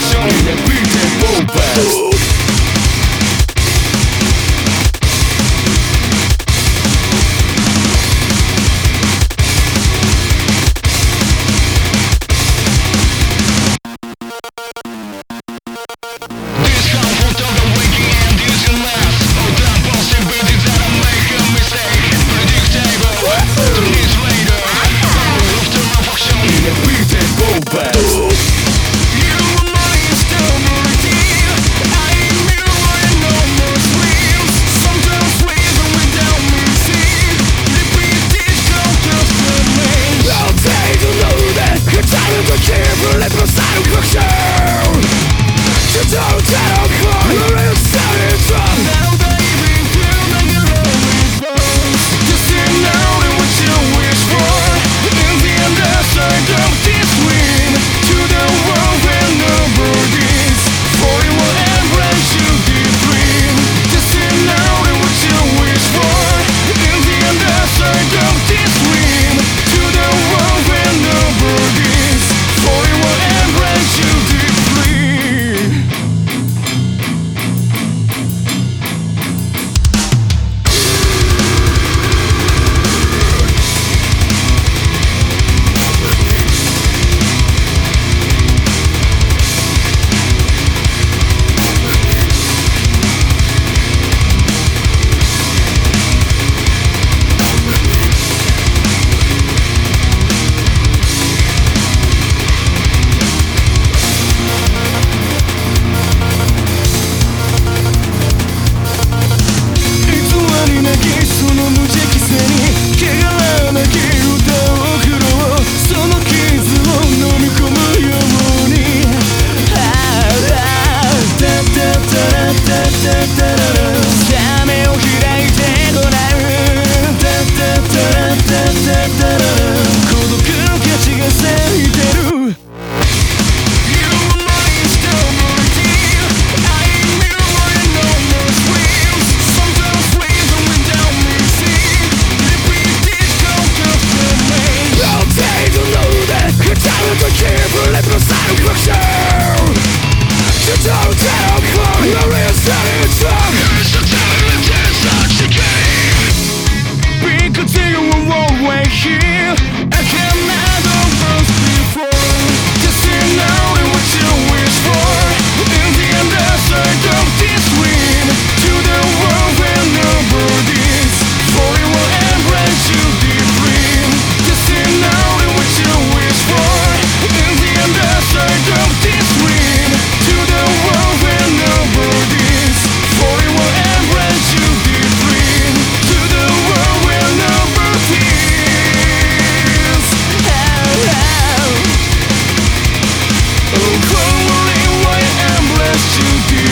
function in beat and boom Cruelly, why am blessed to deeply